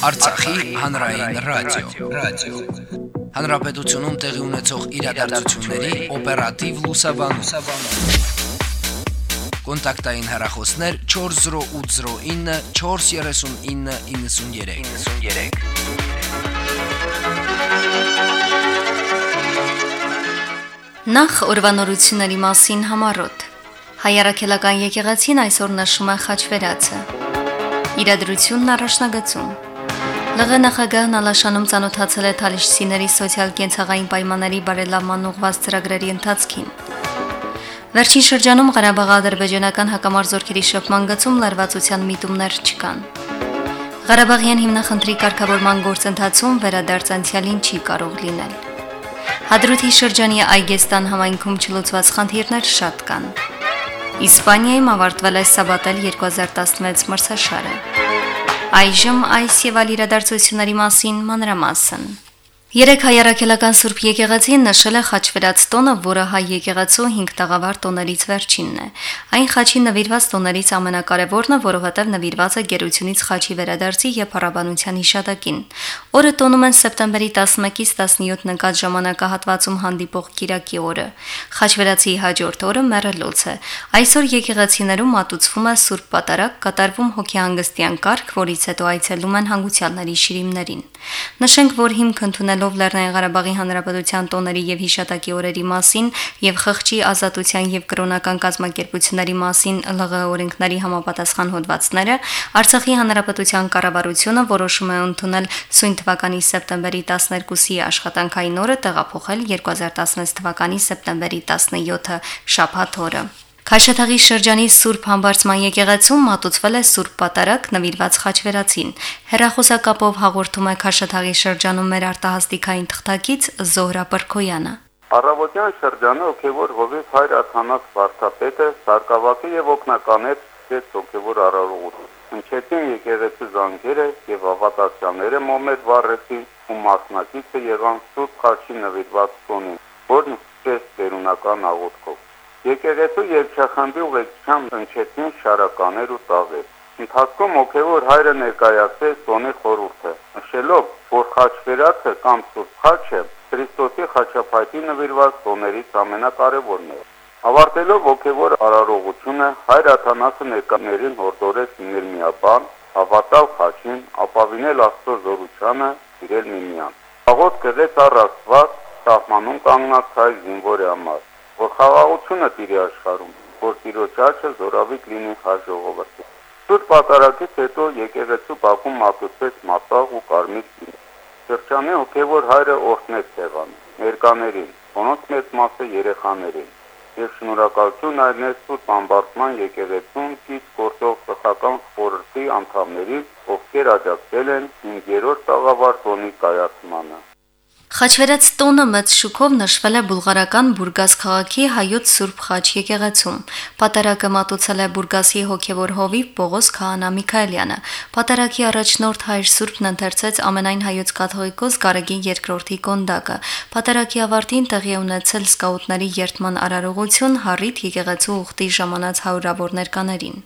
Արցախի հանրային ռադիո, ռադիո։ Հանրապետությունում տեղի ունեցող իրադարձությունների օպերատիվ լուսաբանում։ Կոնտակտային հեռախոսներ 40809 43993։ 93 Նախ օրվանորությունների մասին համարոտ Հայարակելական եկեղեցին այսօր նշում է խաչվերացը։ Իրադրությունն առաջնագծում։ ԼՂ նախագահն Ալաշանում ցանոթացել է Թալիշցիների սոցիալ-կենցաղային պայմանների բարելավման ուղղված ծրագրերի ընթացքին։ Վերջին շրջանում Ղարաբաղ-ադրբեջանական հակամարտությունների շփման գծում լարվածության միտումներ չկան։ Ղարաբաղյան հիմնախնդրի կարգավորման գործընթացում վերադարձ անցյալին չի կարող լինել։ Հադրութի շրջանի Այգեստան համայնքում չլուծված խնդիրներ շատ կան։ Իսպանիայում ավարտվել է Սաբատել 2016 մրցաշարը։ Այժմ այս եւ այլ իրադարձությունների մասին մանրամասն։ Երեք հայարակելական Սուրբ եկեղեցին նշել է խաչվերած տոնը, որը հայ եկեղեցու 5 տաղավար տոներից վերջինն է։ Այն խաչի նվիրված տոներից ամենակարևորն է, որովհետև նվիրված է գերությունից խաչի վերադարձի եւ փառաբանության հիշատակին։ Օրը տոնում են սեպտեմբերի 11-ից 17 նկատ ժամանակահատվածում հանդիպող Կիրակի օրը։ Խաչվերացի հաջորդ օրը մեռելոց է։ Այսօր եկեղեցիներում մատուցվում է Սուրբ Պատարագ, կատարվում հոգեհանգստյան կարգ, որից հետո այցելում են հանգուցյալների շիրիմներին։ Նշենք, որ հիմք ընդունել ընդունելով Լեռնային Ղարաբաղի Հանրապետության տոների եւ հիշատակի օրերի մասին եւ խղճի ազատության եւ կրոնական կազմակերպությունների մասին ԼՂ օրենքների համապատասխան հոդվածները Արցախի Հանրապետության կառավարությունը որոշում է ընդունել սույն թվականի սեպտեմբերի 12-ի աշխատանքային օրը տեղափոխել 2016 թվականի սեպտեմբերի 17-ը շաբաթ օրը։ Քաշաթաղի շրջանի Սուրբ Համբարձման եկեղեցում մատուցվել է Սուրբ Պատարագ նվիրված խաչվերացին։ Հերախոսակապով հաղորդում է Քաշաթաղի շրջանում մեր արտահասթիկային թղթակից Զոհրա Պրկոյանը։ Առավոտյան շրջանը հոգևոր հովիվ հայր Աթանաս Վարդապետը սարկավակի եւ օկնականեց դες հոգևոր արարողություն։ Հնչեցին եկեղեցու զանգերը եւ ավատացյաները մոմեդ վառեցին ու մասնակիցը եղան Սուրբ Խաչի նվիրված տոնին, որն ճես տերունական աղոթքով Եկեղեցու երգչախմբի ուղեկցությամբ հնչեցին շարականեր ու տաղեր։ Ընթացքում հոգևոր հայրը ներկայացրեց տոնի խորհուրդը, նշելով, որ խաչվերածը կամ սուրբ խաչը Քրիստոսի խաչապայտի նվիրված տոներից ամենակարևորն է։ Ավարտելով հոգևոր արարողությունը հայր Աթանասը ներկաներին հորդորեց լինել միաբան, հավատալ խաչին, ապավինել Աստծո զորությանը, սիրել միմյանց։ Աղոտ կրեց առ Աստված, սահմանում կանգնած հայ զինվորի զորավիտ լինի հա ժողովրդի։ Սուրբ պատարակից հետո եկեղեցու Բաքում մատուցվեց մատաղ ու կարմիր գին։ Շրջանի հոգևոր հայրը օրհնեց Տևան, ներկաներին, ոնց մեծ մասը երեխաներին եւ շնորհակալություն այրնեց Սուրբ ամբարտման եկեղեցուն կից գործող սխական խորհրդի անդամներին, ովքեր աջակցել են 5-րդ տաղավար տոնի կայացմանը։ Խաչվերած տոնը մեծ շուկով նշվել է բուլղարական Բուրգաս քաղաքի հայոց Սուրբ Խաչ եկեղեցում։ Պատարակը մատուցել է Բուրգասի հոգևոր հովիվ Պողոս Քահանա Միքայելյանը։ Պատարակի առաջնորդ հայր Սուրբն ընթերցեց ամենայն հայոց կաթողիկոս Գարեգին II-ի կոնդակը։ Պատարակի ավարտին տեղի ունեցել սկաուտների երթման արարողություն Հարիթ եկեղեցու ուխտի ժամանած հարյուրավոր ներկաներին։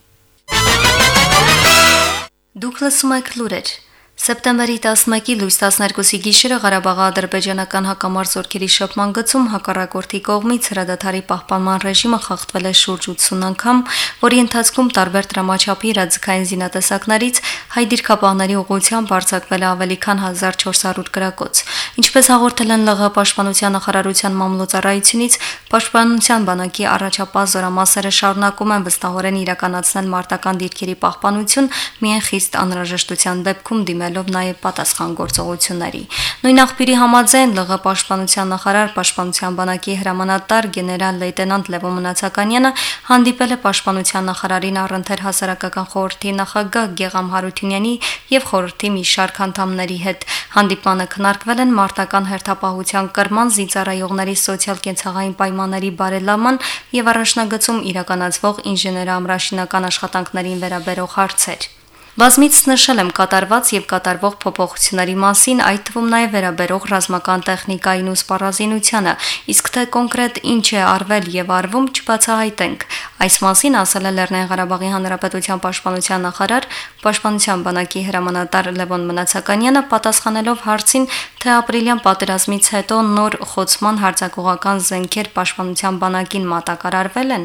Դուք լսում եք լուրեր։ Սեպտեմբերի 11-ի լույս 12-ի գիշերը Ղարաբաղ-ադրբեջանական հակամարտ շփման գծում հակառակորդի կողմից հրադադարի պահպանման ռեժիմը խախտվել է շուրջ 80 անգամ, որի ընթացքում տարբեր դրամաչափի իրազեկային զինատեսակներից հայ դիրքապահների ուղղությամբ արձակվել է ավելի քան 1400 գրակոց։ Ինչպես հաղորդել են ԼՂ պաշտպանության նախարարության մամլոյցարայությունից, պաշտպանության բանակի առաջապահ զորամասերը շարունակում են վստահորեն իրականացնել մարտական դիրքերի պահպանություն միայն խիստ անհրաժեշտության դեպքում դիմել ընդունելով նաև պատասխան գործողությունների։ Նույն աղբյուրի համաձայն ԼՂ պաշտպանության նախարար պաշտպանության բանակի հրամանատար գեներալ լեյտենանտ Լևո Մնացականյանը հանդիպել է պաշտպանության նախարարին առընթեր հասարակական խորհրդի նախագահ Գեգամ Հարությունյանի եւ խորհրդի մի շարք անդամների հետ։ Հանդիպանը քննարկվել են մարտական հերթապահության կրման զինծառայողների սոցիալ-կենցաղային պայմանների բարելավման եւ առաջնագծում իրականացվող ինժեներամրաշինական աշխատանքներին վերաբերող հարցեր։ Բազմից նշել եմ կատարված եւ կատարվող փոփոխությունների մասին, այդ թվում նաեւ վերաբերող ռազմական տեխնիկային ու սպառազինությանը, իսկ թե կոնկրետ ինչ է արվել եւ արվում չբացահայտենք։ Այս մասին ասել է Լեռնային Ղարաբաղի Հանրապետության պաշտպանության նախարար, պաշտպանության բանակի հրամանատար Լևոն Մնացականյանը պատասխանելով հարցին, թե ապրիլյան պատերազմից հետո նոր խոցման հարձակողական զենքեր պաշտպանության բանակին մատակարարվել են,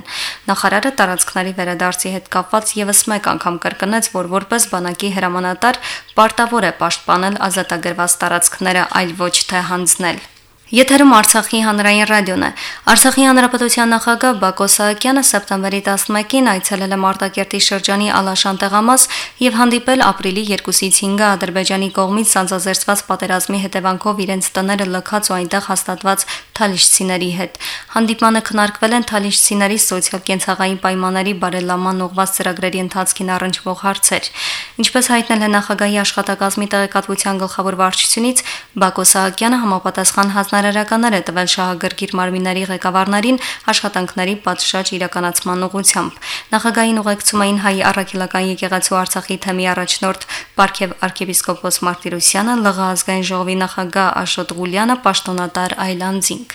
նախարարը տարածքների վերադարձի հետ կապված եւս մեկ անգամ կրկնեց, որ որպես բանակի հրամանատար պարտավոր է պաշտպանել ազատագրված տարածքները, այլ ոչ թե հանձնել։ Եթերում Արցախի հանրային ռադիոն է։ Արցախի հանրապետության նախագահ Բակո Սահակյանը սեպտեմբերի 11-ին այցելել է Մարտակերտի շրջանի Ալաշան տեղամաս եւ հանդիպել ապրիլի 2-ից 5-ը Ադրբեջանի կողմից սանձազերծված պատերազմի հետևանքով իրենց տները լքած ու այնտեղ հաստատված թալիշցիների հետ։ Հանդիպմանը քննարկվել են թալիշցիների սոցիալ-կենցաղային պայմանների բարելավման ուղղված ծրագրերի ընթացքին առնչվող հարցեր։ Ինչպես հայտնել է նախագահի աշխատակազմի տեղեկատվության գլխավոր վարչությունից, Բակո Սահակյանը համապատասխան հանձնարարել հանրարարականներ է տվել շահագրգիռ մարմինների ղեկավարներին աշխատանքների պատշաճ իրականացման ուղղությամբ։ Նախագահային ուղեկցում էին հայ առաքելական եկեղեցու Արցախի թեմի առաջնորդ Պարքև arczepiskopos Մարտիրոսյանը, ԼՂ ազգային ժողովի նախագահ Աշոտ Ղուլյանը, պաշտոնատար Այլանդզինգ։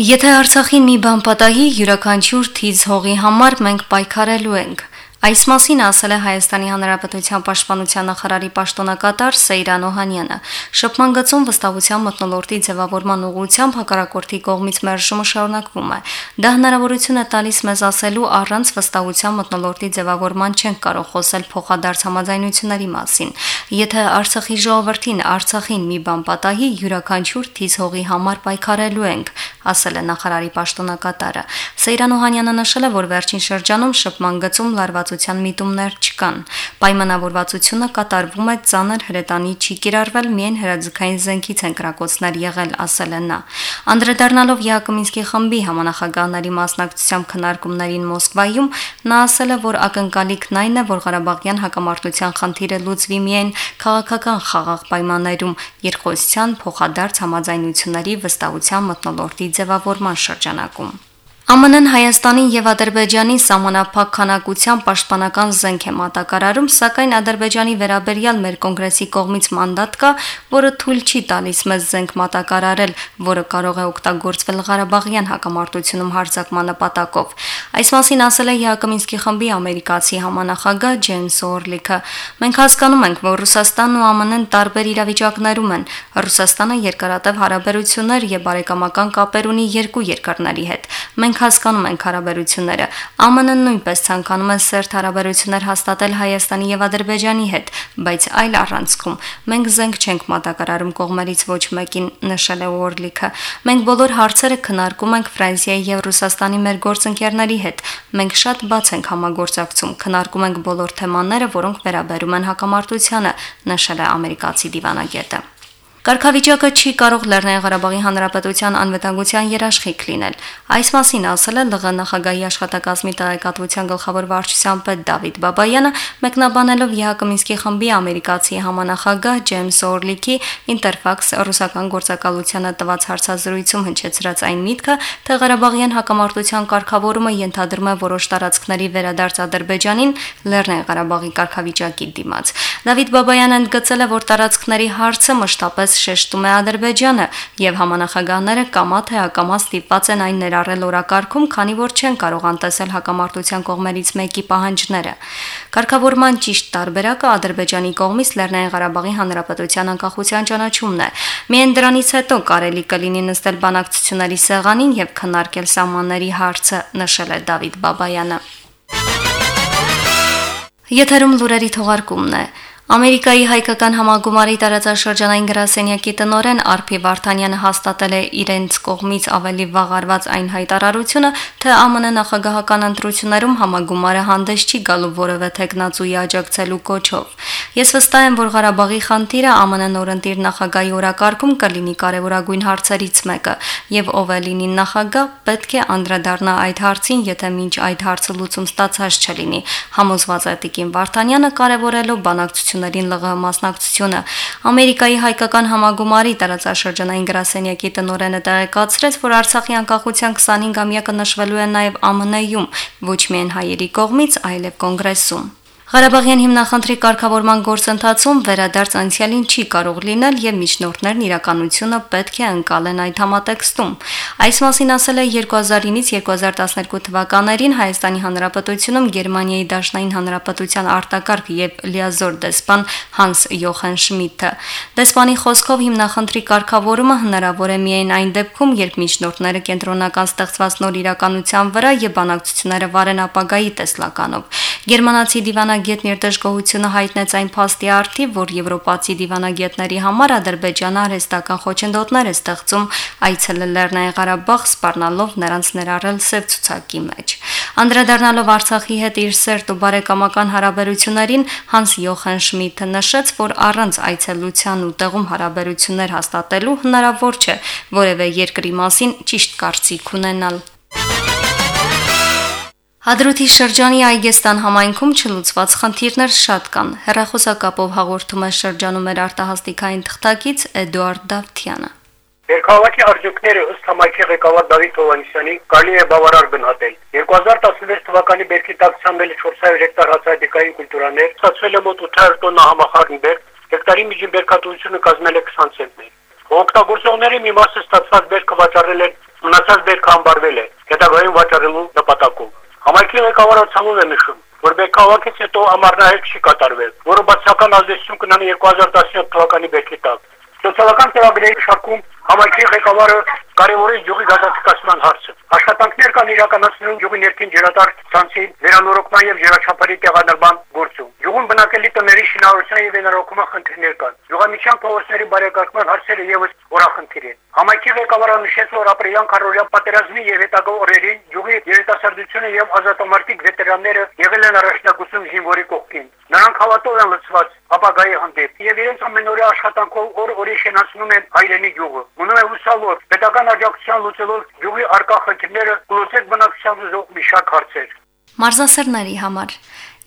Եթե Արցախին մի բան պատահի, յուրաքանչյուր թիզ հողի համար մենք պայքարելու ենք։ Այս մասին ասել է Հայաստանի Հանրապետության Պաշտպանության նախարարի պաշտոնակատար Սեյրան Օհանյանը։ Շփման գծում վստահության մտնոլորտի ձևավորման ուղղությամբ հակառակորդի կողմից մերժումը շարունակվում է։ Դա հնարավորություն է տալիս մեզ ասելու առանց վստահության մտնոլորտի ձևավորման չենք կարող խոսել փոխադարձ համաձայնությունների մասին։ Եթե Արցախի ժողովրդին Արցախին մի բան պատահի, յուրաքանչյուր թիզ հողի համար պայքարելու ենք, ասել է նախարարի պաշտոնակատարը։ Սեյրան Օհանյանը նշել է, որ վերջին շրջանում շփման գծում լարված կատարվածության միտումներ չկան։ Պայմանավորվածությունը կատարվում է ծանր հրետանի չի կիրառվել միայն հրաձգային զենքից են կրակոցներ եղել, ասել է նա։ Անդրադառնալով Յակոմինսկի խմբի համանախագահների մասնակցությամբ քննարկումներին Մոսկվայում, նա ասել է, որ ակնկալիքն այն է, որ Ղարաբաղյան հակամարտության խնդիրը լուծվի միայն քաղաքական խաղաղ պայմաններում, երկխոսության փոխադարձ համաձայնությունների վստահության մտնոլորտի ձևավորման շրջանակում։ ԱՄՆ-ն Հայաստանին եւ Ադրբեջանին սահմանափակ քանակության պաշտպանական զենք է մատակարարում, սակայն Ադրբեջանի վերաբերյալ մեր կոնգրեսի կողմից մանդատ կա, որը թույլ չի տալիս մեզ զենք մատակարարել, որը կարող է օգտագործվել Ղարաբաղյան հակամարտությունում հարձակման նպատակով։ Այս մասին ասել է Յակոմինսկի խմբի ամերիկացի համանախագահ Ջեյմս Օրլիքը։ Մենք հասկանում ենք, որ Ռուսաստանն ու ԱՄՆ-ն տարբեր իրավիճակներում են։ Ռուսաստանը երկարատև հարաբերություններ եւ բարեկամական կապեր ունի երկու երկրների հետ։ Մենք հասկանում ենք հարաբերությունները։ ԱՄՆ-ն նույնպես ցանկանում է սերտ հարաբերություններ հաստատել Հայաստանի եւ Ադրբեջանի հետ, բայց այլ առանցքում։ Մենք զենք չենք մատակարարում կողմերից ոչ մեկին, նշել է Օրլիքը։ Մենք բոլոր հարցերը քննարկում ենք Ֆրանսիայի եւ Ռուսաստանի մեր գործընկերների հետ։ Մենք շատ բաց ենք համագործակցում, քննարկում ենք բոլոր թեմաները, որոնք վերաբերում են հակամարտությանը, նշել է ամերիկացի դիվանագետը։ Կարգավիճակը չի կարող Լեռնային Ղարաբաղի Հանրապետության անվտանգության երաշխիք լինել։ Այս մասին ասել է ԼՂ նախագահի աշխատակազմի տեղեկատվության գլխավոր վարչության պետ Դավիթ Բաբայանը, մեկնաբանելով ԵՀԿ-Մինսկի խմբի ամերիկացի համանախագահ Ջեյմս Օրլիքի Interfax ռուսական գործակալությանը տված հարցազրույցում հնչեցրած այն միտքը, թե Ղարաբաղյան հակամարտության կարգավորումը ենթադրում է որոշ տարածքների վերադարձ Ադրբեջանին Լեռնային Ղարաբաղի կարգավիճակի դիմաց։ Դավիթ Բաբայանը ընդգծել է, որ տարածքների հարցը մշտապես Այսպես շեշտում է Ադրբեջանը եւ համանախագահները կամա թե ակամա ստիպված են այն ներառել օրակարգում, քանի որ չեն կարող անտեսել հակամարտության կողմերից մեկի պահանջները։ Կարգավորման ճիշտ տարբերակը Ադրբեջանի կողմից Լեռնային Ղարաբաղի Հանրապետության անկախության ճանաչումն է։ Միայն դրանից հետո կարելի կլինի նստել բանակցությունների սեղանին եւ քննարկել սահմանների հարցը, նշել է Դավիթ Բաբայանը։ Եթերում լուրերի թողարկումն է։ Ամերիկայի հայկական համագումարի տարածաշրջանային գրասենյակի տնորեն Արփի Վարդանյանը հաստատել է իրենց կողմից ավելի վաղարված այն հայտարարությունը, թե ԱՄՆ նախագահական ընտրություններում համագումարը հանդես չի գալու որևէ տեխնացուի աջակցելու կոչով։ Ես վստահ եմ, որ Ղարաբաղի խնդիրը ԱՄՆ նորընտիր նախագահի օրակարգում կլինի կարևորագույն հարցերից մեկը, եւ ով է լինի նախագահ, պետք է անդրադառնա այդ հարցին, եթե մինչ այդ հարցը լուծում ստացած չլինի։ Համոզված է Տիկին Վարդանյանը կարևորելով բանակցություն հարաբերություններին ԼՂՀ մասնակցությունը։ Ամերիկայի հայկական համագումարի տարածաշրջանային գրասենյակի տնօրենը տեղեկացրեց, որ Արցախի անկախության 25-ամյակը նշվելու է նաև ԱՄՆ-ում, ոչ միայն հայերի կողմից, այլև կոնգրեսում։ Ղարաբաղյան հիմնախնդրի կարգավորման գործընթացում վերադարձ անցյալին չի կարող լինել եւ միջնորդներն իրականությունը պետք է ընկալեն այդ համատեքստում։ Այս մասին ասել է 2009-ից 2012 թվականներին Հայաստանի Հանրապետությունում Գերմանիայի Դաշնային Հանրապետության արտակարգ եւ լիազոր դեսպան Հանս Յոխան Շմիդտը։ Դեսպանի խոսքով հիմնախնդրի կարգավորումը հնարավոր է միայն այն դեպքում, երբ միջնորդները կենտրոնական ստեղծված նոր իրականության վրա եւ բանակցությունները վարեն ապագայի տեսլականով։ Գերմանացի դիվանագետ դիվանագետն իր դժգոհությունը հայտնեց այն փաստի արդիվ, որ եվրոպացի դիվանագետների համար Ադրբեջանը արհեստական խոչընդոտներ է ստեղծում այցելել Լեռնային Ղարաբաղ, սպառնալով նրանց ներառել սև ցուցակի մեջ։ Անդրադառնալով Արցախի հետ իր սերտ ու բարեկամական հարաբերություններին, Հանս Յոխան Շմիդտը նշեց, որ առանց այցելության ու տեղում հարաբերություններ հաստատելու հնարավոր չէ որևէ երկրի մասին ճիշտ կարծիք ունենալ։ Հադրութի շրջանի Այգեստան համայնքում չլուծված խնդիրներ շատ կան։ Հերախոսակապով հաղորդում է շրջանում մեր արտահասթիկային թղթակից Էդուարդ Դավթյանը։ Երկհավաքի արդյունքները ըստ համայնքի ղեկավար Դավիթ Հովանեսյանի կարելի է բավարար գնահատել։ 2016 թվականի բերքի տակ ցամբել 400 հեկտար հացադիկային կուլտուրաներ, ստացվել է մոտ 800 տոննա համախառն բերք, հեկտարի միջին բերքատվությունը կազմել է 20 ցենտներ։ Օգտագործողների մի մասը ստացված բերքը վաճառել են, մնացած բերքը ամբարվել է, հետագայում վաճառելու նպատակով։ Համայնքի ղեկավարը ցավում է նշում, որ բեկավակից հետո ամառնահետ չի կատարվել, որը բացական ազդեցություն կունենա 2017 թվականի բեկի տակ։ Սոցիալական ծրագրերի շարքում համայնքի ղեկավարը կարևորի յուղի գազացկացման հարցը։ Աշխատանքներ կան իրականացնելու յուղի ներքին ջրատար ցանցի վերանորոգման եւ ջրաչափերի տեղադրման գործում։ Յուղում բնակելի տների շինարարության եւ վերանորոգման խնդիրներ կան։ Յուղամիջյան փողոցների բարեկարգման հարցերը եւս օրախնդիր են։ Համայնքի ղեկավարը նշեց, որ ապրիլյան քարորյա պատերազմի եւ հետագա օրերին յուղի երիտասարդությունը եւ ազատամարտիկ վետերանները եղել են առաջնակցում զինվորի կողքին։ Նրանք հավատով են լցված ապագայի հանդեպ եւ իրենց ամենօրյա աշխատանքով օր օրի շենացնում են հայրենի յուղը։ Մնում է հուսալոր պետական աջակցության լուծելով յուղի արկա խնդիրները կլուծեք բնակչության ուզող մի շարք հարցեր։ Մարզասերների համար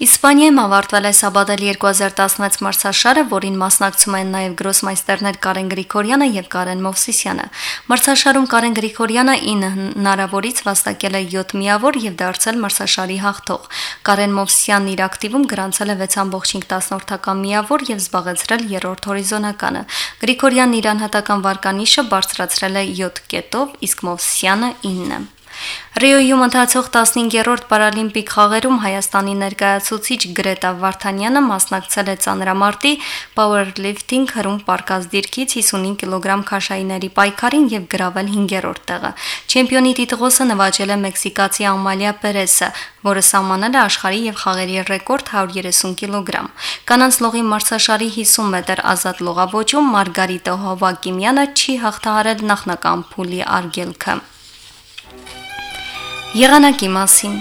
Իսպանիայում ավարտվել է Սաբադել 2016 մրցաշարը, որին մասնակցում են նաև գրոսմայստերներ Կարեն Գրիգորյանը եւ Կարեն Մովսիսյանը։ Մրցաշարում Կարեն Գրիգորյանը 9 հնարավորից վաստակել է 7 միավոր եւ դարձել մրցաշարի հաղթող։ Կարեն Մովսիսյանն իր ակտիվում գրանցել է 6.5 միավոր եւ զբաղեցրել երրորդ հորիզոնականը։ Գրիգորյանն իր անհատական վարկանիշը բարձրացրել է 7 կետով, իսկ Մովսիսյանը 9։ Ռիոյում ընթացող 15-րդ պարալիմպիկ խաղերում Հայաստանի ներկայացուցիչ Գրետա Վարդանյանը մասնակցել է ծանրամարտի powerlifting հրում պարկած դիրքից 55 կիլոգրամ քաշայիների պայքարին եւ գրավել 5-րդ տեղը։ Չեմպիոնի տիտղոսը նվաճել է մեքսիկացի Ամալիա Պերեսը, որը սահմանել է աշխարհի եւ խաղերի ռեկորդ 130 կիլոգրամ։ Կանանց լողի մրցաշարի 50 մետր ազատ լողավոճում Մարգարիտա Հովակիմյանը չի հաղթահարել նախնական փուլի արգելքը։ Եղանակի մասին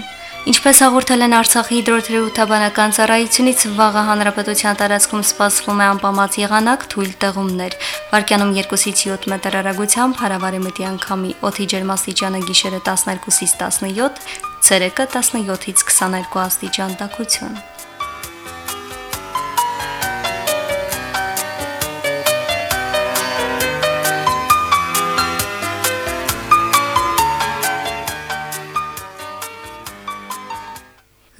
Ինչպես հաղորդել են Արցախի հիդրոթերապևտաբանական ծառայությունից, վաղը հանրապետության տարածքում սպասվում է անպամած եղանակ, թույլ տեղումներ։ Վարկյանում 2-ից 7 մետր հեռագությամբ հարավարի մտի անկամի օդի ջերմաստիճանը գիշերը 12-ից 17, ցերեկը 17-ից 22 աստիճան տաքություն։